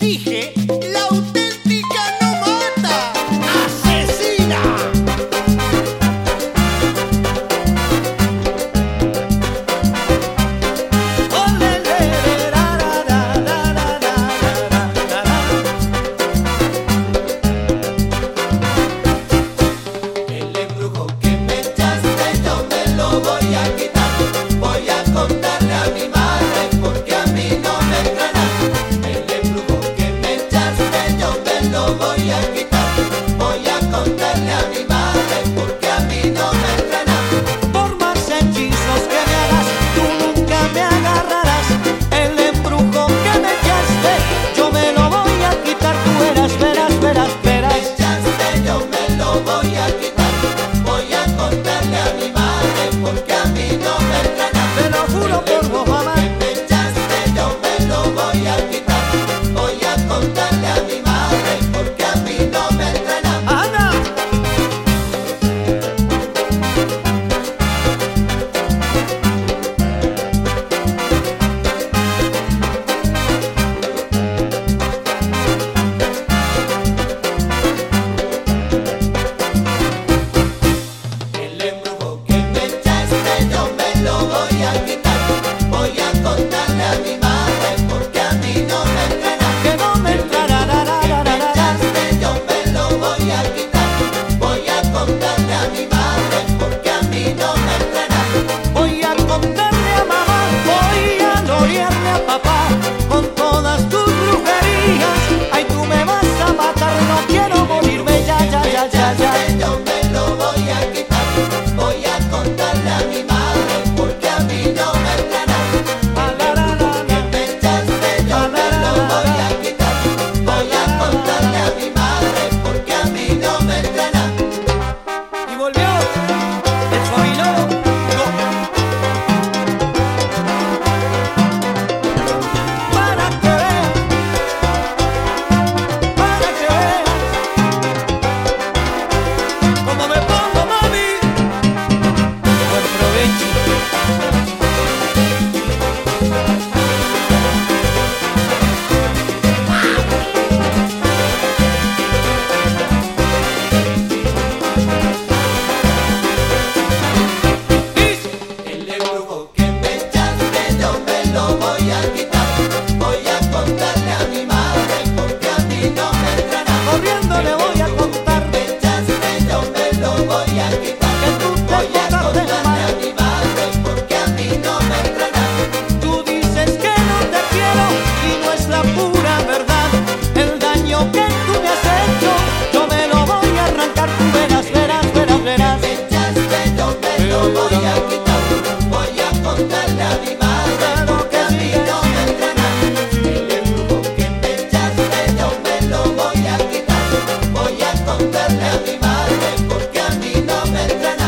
Dije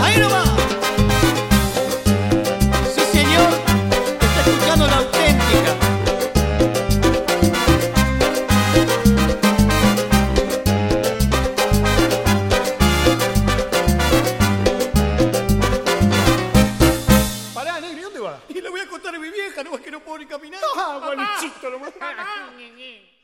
A no va. Sí, señor. Está escuchando la auténtica. Pará, Alegre, ¿dónde va? Y le voy a contar a mi vieja, nomás que no puedo ir caminando. ¡Ah, maluchito, nomás! ¡Ah, no, niña! Ah.